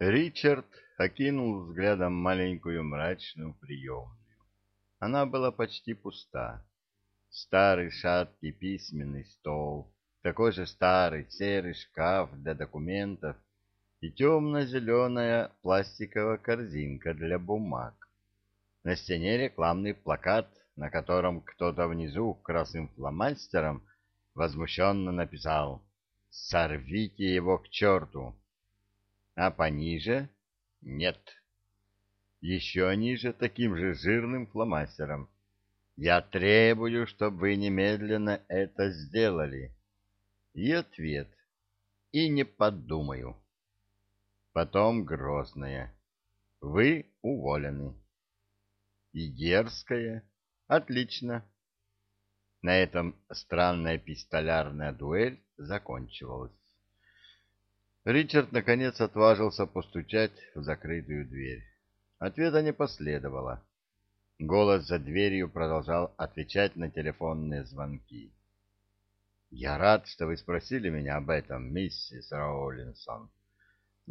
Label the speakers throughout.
Speaker 1: Ричард окинул взглядом маленькую мрачную приемную. Она была почти пуста. Старый шаткий письменный стол, такой же старый серый шкаф для документов и темно-зеленая пластиковая корзинка для бумаг. На стене рекламный плакат, на котором кто-то внизу красным фломастером возмущенно написал «Сорвите его к черту!» А пониже — нет. Еще ниже таким же жирным фломастером. Я требую, чтобы вы немедленно это сделали. И ответ. И не подумаю. Потом грозное. Вы уволены. И дерзкое. Отлично. На этом странная пистолярная дуэль закончилась. Ричард наконец отважился постучать в закрытую дверь. Ответа не последовало. Голос за дверью продолжал отвечать на телефонные звонки. «Я рад, что вы спросили меня об этом, миссис Роулинсон.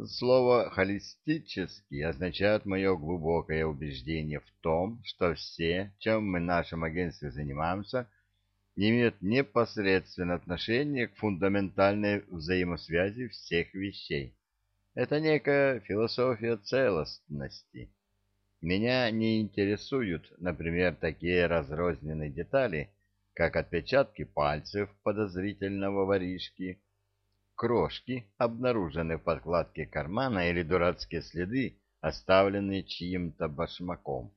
Speaker 1: Слово «холистический» означает мое глубокое убеждение в том, что все, чем мы в нашем агентстве занимаемся, имеют непосредственное отношение к фундаментальной взаимосвязи всех вещей. Это некая философия целостности. Меня не интересуют, например, такие разрозненные детали, как отпечатки пальцев подозрительного воришки, крошки, обнаруженные в подкладке кармана или дурацкие следы, оставленные чьим-то башмаком.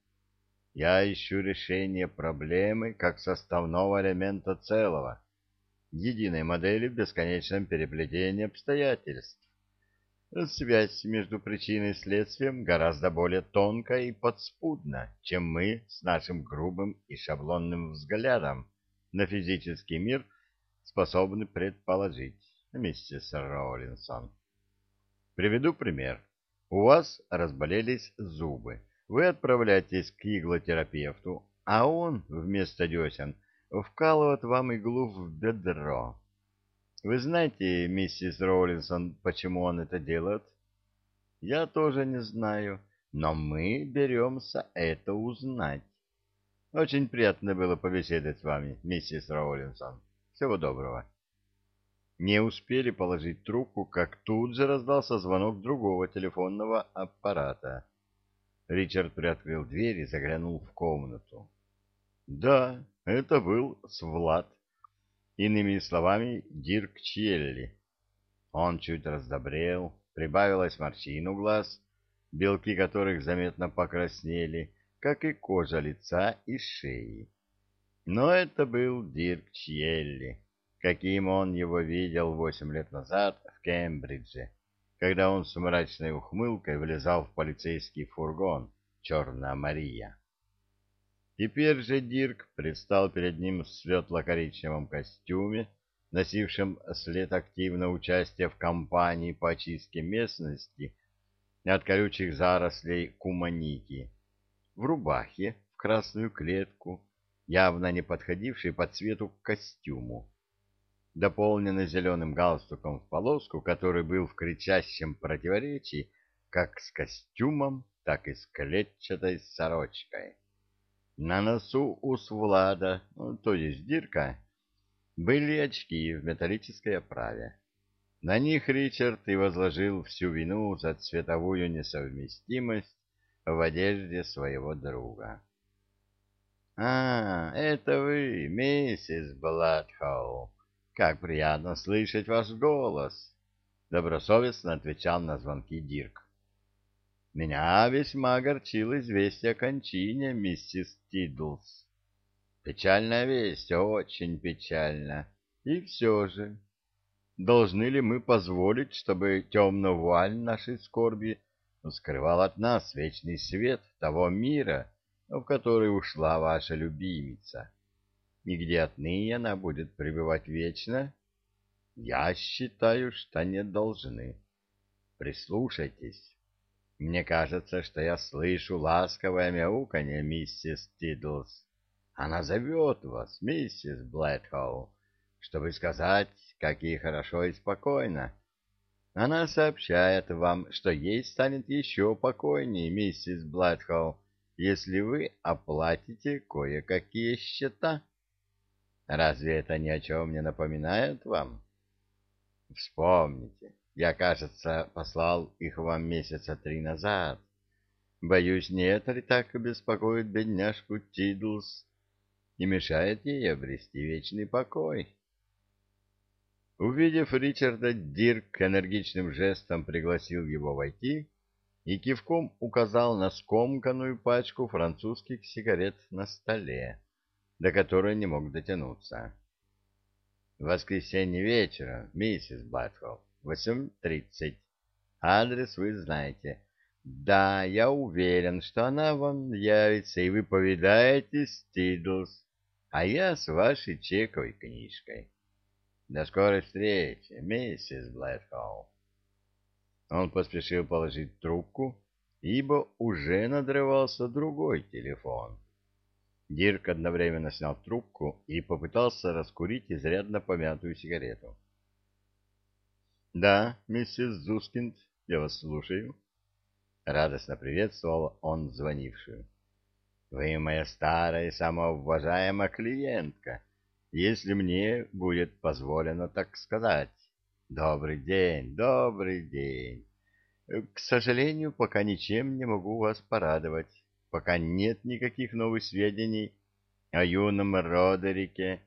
Speaker 1: Я ищу решение проблемы как составного элемента целого, единой модели в бесконечном переплетении обстоятельств. Связь между причиной и следствием гораздо более тонкая и подспудна, чем мы с нашим грубым и шаблонным взглядом на физический мир способны предположить, миссис Роллинсон. Приведу пример. У вас разболелись зубы вы отправляетесь к иглотерапевту, а он вместо десен вкалывает вам иглу в бедро. Вы знаете, миссис Роллинсон, почему он это делает? Я тоже не знаю, но мы беремся это узнать. Очень приятно было побеседовать с вами, миссис Роллинсон. Всего доброго. Не успели положить трубку, как тут же раздался звонок другого телефонного аппарата. Ричард приоткрыл дверь и заглянул в комнату. Да, это был Свлад. Иными словами, Дирк Челли. Он чуть раздобрел, прибавилось морщин у глаз, белки которых заметно покраснели, как и кожа лица и шеи. Но это был Дирк Челли, каким он его видел восемь лет назад в Кембридже когда он с мрачной ухмылкой влезал в полицейский фургон «Черная Мария». Теперь же Дирк предстал перед ним в светло-коричневом костюме, носившем след активного участия в кампании по очистке местности от колючих зарослей куманики, в рубахе в красную клетку, явно не подходившей по цвету к костюму, дополненный зеленым галстуком в полоску, который был в кричащем противоречии как с костюмом, так и с клетчатой сорочкой. На носу у Свлада, ну, то есть Дирка, были очки в металлической оправе. На них Ричард и возложил всю вину за цветовую несовместимость в одежде своего друга. — А, это вы, миссис Бладхоу, как приятно слышать ваш голос, добросовестно отвечал на звонки Дирк. Меня весьма огорчило известие о кончине миссис Тидлс. Печальная весть, очень печально. И все же, должны ли мы позволить, чтобы темная вуаль нашей скорби скрывал от нас вечный свет того мира, в который ушла ваша любимица? И где отныне она будет пребывать вечно? Я считаю, что не должны. Прислушайтесь. Мне кажется, что я слышу ласковое мяуканье миссис Тидлс. Она зовет вас, миссис Блэдхолл, чтобы сказать, как ей хорошо и спокойно. Она сообщает вам, что ей станет еще покойнее, миссис Блэдхолл, если вы оплатите кое-какие счета. Разве это ни о чем не напоминает вам? Вспомните, я, кажется, послал их вам месяца три назад. Боюсь, не это ли так беспокоит бедняжку Тидлс и мешает ей обрести вечный покой? Увидев Ричарда, Дирк энергичным жестом пригласил его войти и кивком указал на скомканную пачку французских сигарет на столе, до которой не мог дотянуться. Воскресенье вечером, миссис Блэдхолл, 8.30. Адрес вы знаете. Да, я уверен, что она вам явится, и вы повидаетесь, Тидлс, а я с вашей чековой книжкой. До скорой встречи, миссис Блэдхолл. Он поспешил положить трубку, ибо уже надрывался другой телефон. Дирк одновременно снял трубку и попытался раскурить изрядно помятую сигарету. — Да, миссис Зускинд, я вас слушаю. Радостно приветствовал он звонившую. Вы моя старая и самоуважаемая клиентка, если мне будет позволено так сказать. Добрый день, добрый день. К сожалению, пока ничем не могу вас порадовать, пока нет никаких новых сведений о юном Родерике,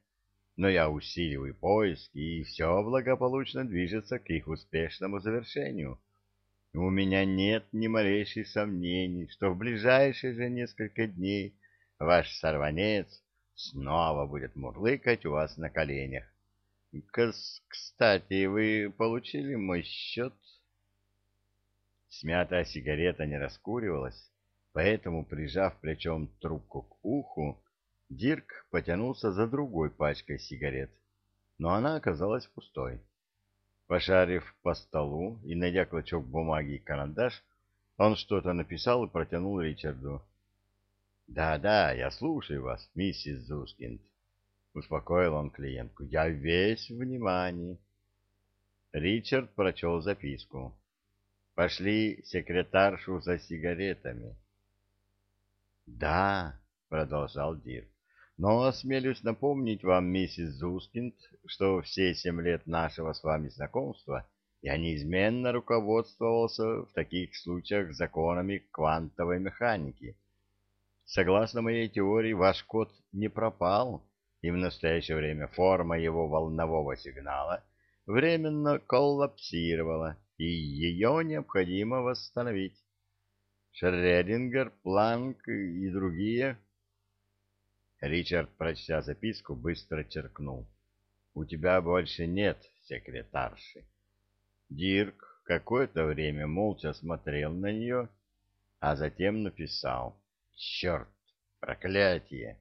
Speaker 1: но я усиливаю поиски, и все благополучно движется к их успешному завершению. У меня нет ни малейших сомнений, что в ближайшие же несколько дней ваш сорванец снова будет мурлыкать у вас на коленях. Кстати, вы получили мой счет? Смятая сигарета не раскуривалась, поэтому, прижав плечом трубку к уху, Дирк потянулся за другой пачкой сигарет, но она оказалась пустой. Пошарив по столу и найдя клочок бумаги и карандаш, он что-то написал и протянул Ричарду. «Да, да, я слушаю вас, миссис Зускинд», — успокоил он клиентку. «Я весь внимание». Ричард прочел записку. «Пошли секретаршу за сигаретами». «Да», — продолжал Дирк, но осмелюсь напомнить вам, миссис Зускинд, что все семь лет нашего с вами знакомства я неизменно руководствовался в таких случаях законами квантовой механики. Согласно моей теории, ваш код не пропал, и в настоящее время форма его волнового сигнала временно коллапсировала, и ее необходимо восстановить. Шредингер, Планк и другие Ричард, прочтя записку, быстро черкнул. «У тебя больше нет секретарши». Дирк какое-то время молча смотрел на нее, а затем написал. «Черт! Проклятие!»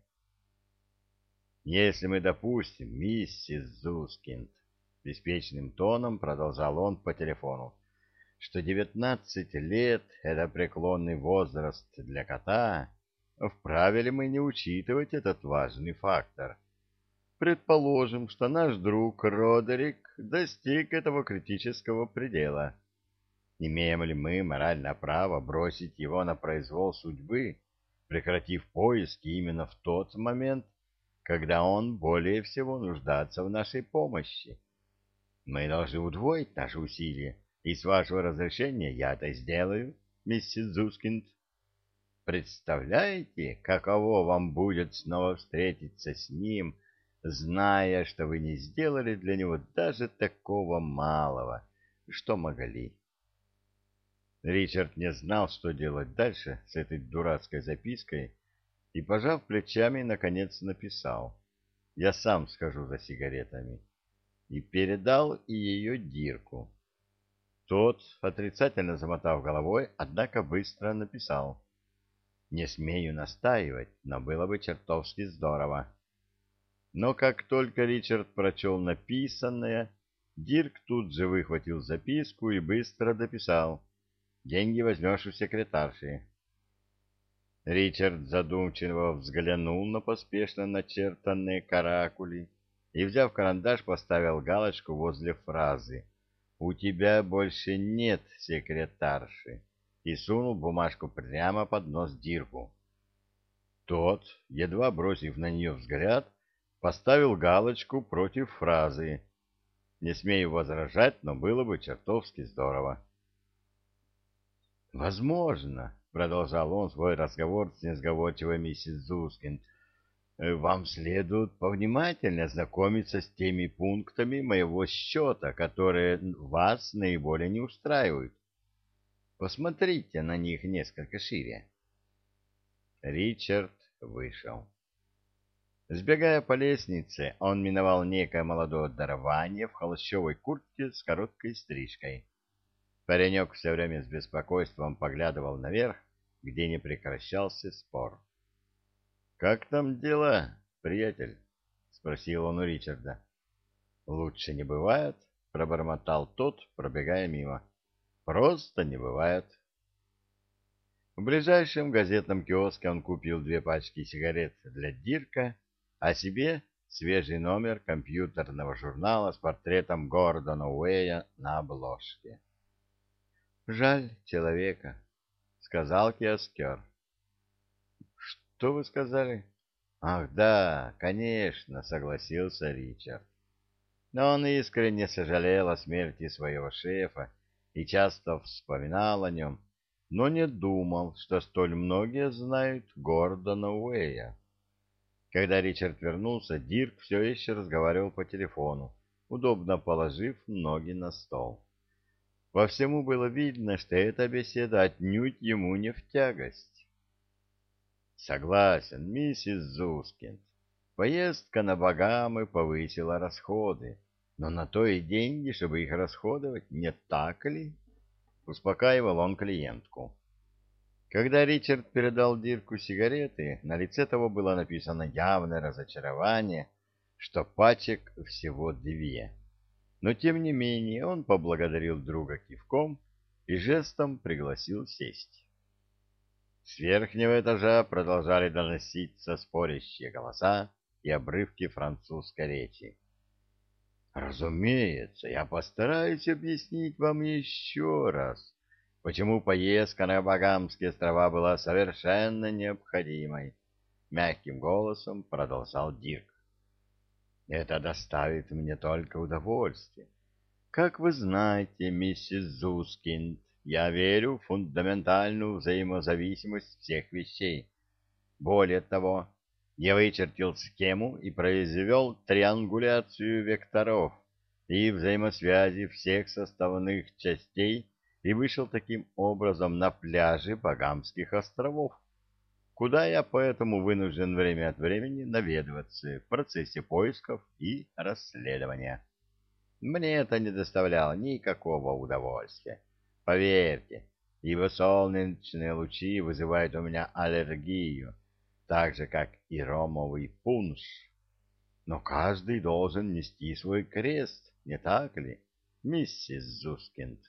Speaker 1: «Если мы допустим, миссис Зускинд», — беспечным тоном продолжал он по телефону, что девятнадцать лет — это преклонный возраст для кота, Вправе ли мы не учитывать этот важный фактор? Предположим, что наш друг Родерик достиг этого критического предела. Имеем ли мы моральное право бросить его на произвол судьбы, прекратив поиски именно в тот момент, когда он более всего нуждается в нашей помощи? Мы должны удвоить наши усилия, и с вашего разрешения я это сделаю, миссис Зускинд. Представляете, каково вам будет снова встретиться с ним, зная, что вы не сделали для него даже такого малого, что могли? Ричард не знал, что делать дальше с этой дурацкой запиской, и, пожав плечами, наконец написал «Я сам схожу за сигаретами» и передал и ее Дирку. Тот, отрицательно замотав головой, однако быстро написал не смею настаивать, но было бы чертовски здорово. Но как только Ричард прочел написанное, Дирк тут же выхватил записку и быстро дописал. «Деньги возьмешь у секретарши». Ричард задумчиво взглянул на поспешно начертанные каракули и, взяв карандаш, поставил галочку возле фразы у тебя больше нет секретарши, и сунул бумажку прямо под нос Дирку. Тот, едва бросив на нее взгляд, поставил галочку против фразы «Не смею возражать, но было бы чертовски здорово». «Возможно», — продолжал он свой разговор с несговорчивой миссис Зускин, «вам следует повнимательнее ознакомиться с теми пунктами моего счета, которые вас наиболее не устраивают. Посмотрите на них несколько шире». Ричард вышел. Сбегая по лестнице, он миновал некое молодое дарование в холщовой куртке с короткой стрижкой. Паренек все время с беспокойством поглядывал наверх, где не прекращался спор. — Как там дела, приятель? — спросил он у Ричарда. — Лучше не бывает, — пробормотал тот, пробегая мимо. — Просто не бывает. — в ближайшем газетном киоске он купил две пачки сигарет для Дирка, а себе свежий номер компьютерного журнала с портретом Гордона Уэя на обложке. «Жаль человека», — сказал киоскер. «Что вы сказали?» «Ах, да, конечно», — согласился Ричард. Но он искренне сожалел о смерти своего шефа и часто вспоминал о нем, но не думал, что столь многие знают Гордона Уэя. Когда Ричард вернулся, Дирк все еще разговаривал по телефону, удобно положив ноги на стол. Во всему было видно, что эта беседа отнюдь ему не в тягость. Согласен, миссис Зускинд. Поездка на Багамы повысила расходы, но на то и деньги, чтобы их расходовать, не так ли? Успокаивал он клиентку. Когда Ричард передал Дирку сигареты, на лице того было написано явное разочарование, что пачек всего две. Но, тем не менее, он поблагодарил друга кивком и жестом пригласил сесть. С верхнего этажа продолжали доноситься спорящие голоса и обрывки французской речи. Разумеется, я постараюсь объяснить вам еще раз, почему поездка на Багамские острова была совершенно необходимой. Мягким голосом продолжал Дирк. Это доставит мне только удовольствие. Как вы знаете, миссис Зускинд, я верю в фундаментальную взаимозависимость всех вещей. Более того, я вычертил схему и произвел триангуляцию векторов и взаимосвязи всех составных частей и вышел таким образом на пляжи Багамских островов, куда я поэтому вынужден время от времени наведываться в процессе поисков и расследования. Мне это не доставляло никакого удовольствия. Поверьте, его солнечные лучи вызывают у меня аллергию, так же, как и ромовый пунш. Но каждый должен нести свой крест, не так ли, миссис Зускинд?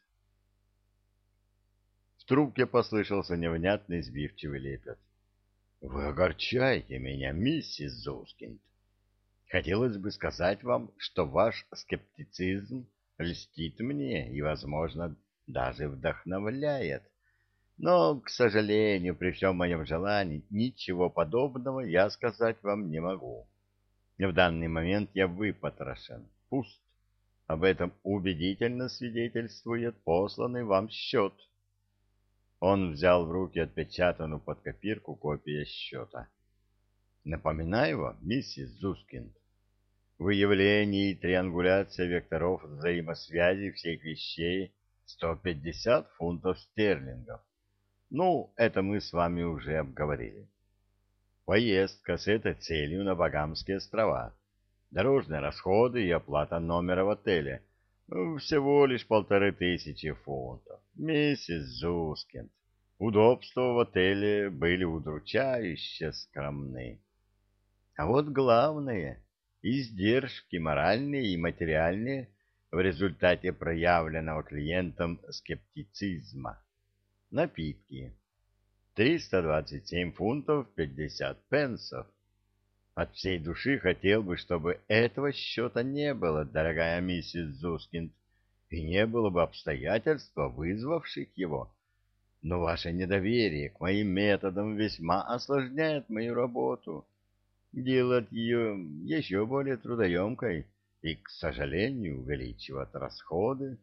Speaker 1: В трубке послышался невнятный сбивчивый лепет. — Вы огорчаете меня, миссис Зускинд. Хотелось бы сказать вам, что ваш скептицизм льстит мне и, возможно, даже вдохновляет. Но, к сожалению, при всем моем желании, ничего подобного я сказать вам не могу. В данный момент я выпотрошен, пуст. Об этом убедительно свидетельствует посланный вам счет. Он взял в руки отпечатанную под копирку копию счета. Напоминаю вам, миссис Зускинд, выявление и триангуляция векторов взаимосвязи всех вещей 150 фунтов стерлингов. Ну, это мы с вами уже обговорили. Поездка с этой целью на Багамские острова. Дорожные расходы и оплата номера в отеле. Ну, всего лишь полторы тысячи фунтов. Миссис Зускинд. Удобства в отеле были удручающе скромны. А вот главное — издержки моральные и материальные в результате проявленного клиентом скептицизма напитки. 327 фунтов 50 пенсов. От всей души хотел бы, чтобы этого счета не было, дорогая миссис Зускинд, и не было бы обстоятельства, вызвавших его. Но ваше недоверие к моим методам весьма осложняет мою работу, делает ее еще более трудоемкой и, к сожалению, увеличивает расходы.